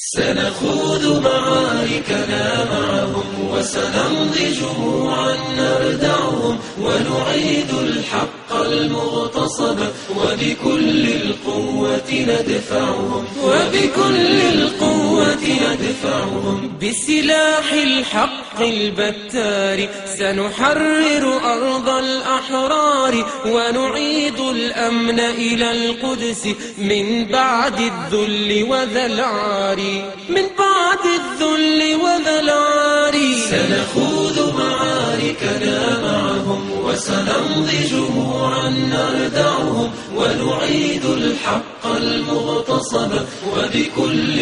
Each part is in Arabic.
سنخوض معاركنا معهم وسنمضي جموعا نردعهم ونعيد الحق المغتصب وبكل القوة ندفعهم وبكل القوة ندفعهم بسلاح الحق البتار سنحرر أرض الأحرار ونعيد الأمن إلى القدس من بعد الذل وذا العار من بعد الذل وذا العار سنخوض معاركنا معهم وسنمضي جموعا نردعهم ونعيد الحق المغتصب وبكل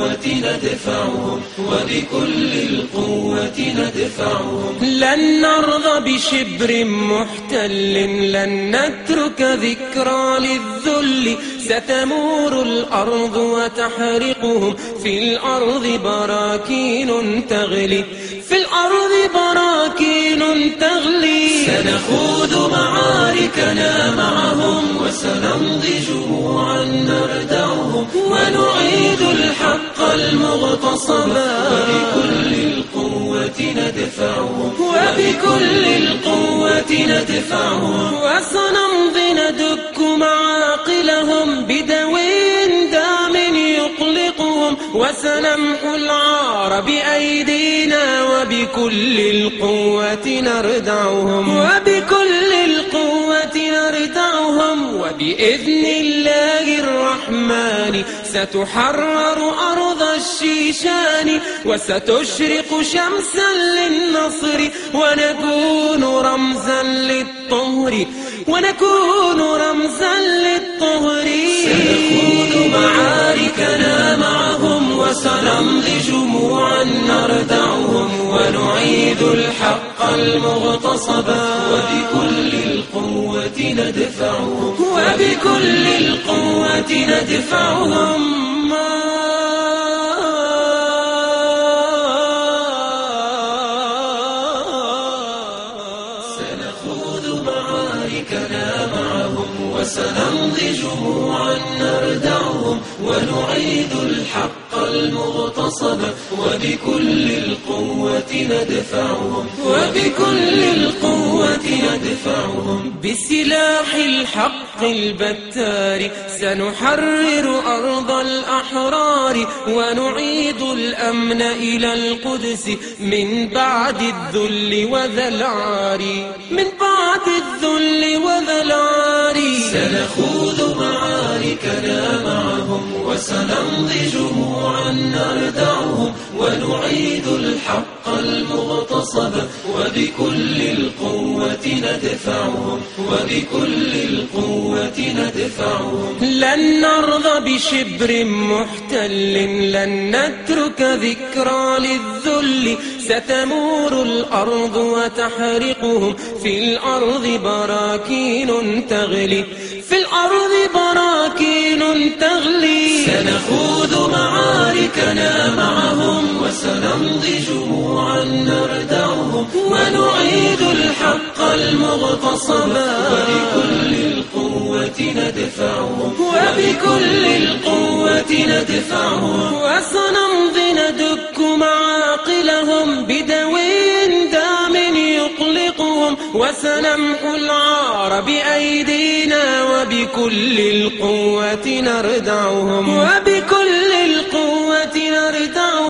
القوة ندفعهم وبكل القوة ندفعهم. لن نرضى بشبر محتل لن نترك ذكرى للذل. ستمور الأرض وتحرقهم في الأرض براكين تغلي. في الأرض براكين تغلي. سنخوض معاركنا معهم وسنمضي جموعا نردعهم. ونعيد المغتصب وبكل القوة ندفعهم وبكل القوة ندفعهم وسنمضي ندك معاقلهم بدوي دام يقلقهم وسنمحو العار بأيدينا وبكل القوة نردعهم وبكل القوة نردعهم وبإذن الله الرحمن ستحرر أرض الشيشان وستشرق شمسا للنصر ونكون رمزا للطهر ونكون رمزا للطهر. سنخوض معاركنا معهم وسنمضي جموعا نردعهم ونعيد الحق المغتصب وبكل القوة ندفعهم. وبكل القوة ندفعهم. معاركنا معهم وسنمضي جموعا نردعهم ونعيد الحق المغتصب وبكل القوة ندفعهم وبكل القوة ندفعهم بسلاح الحق البتار سنحرر أرض الأحرار ونعيد الأمن إلى القدس من بعد الذل وذا العار من بعد الذل وذا العار سنخوض معاركنا معهم وسنمضي جموعا نردعهم ونعيد الحق المغتصب وبكل القوة ندفعهم وبكل القوة ندفعهم. لن نرضى بشبر محتل لن نترك ذكرى للذل ستمور الأرض وتحرقهم في الأرض براكين تغلي. في الأرض براكين تغلي. سنخوض معاركنا معهم وسنمضي جموعا نردعهم. ونعيد الحق المغتصب. وبكل القوة ندفعهم. وبكل القوة ندفعهم. وسنمضي بدوي دام يقلقهم وسنمحو العار بأيدينا وبكل القوة نردعهم. وبكل القوة نردعهم.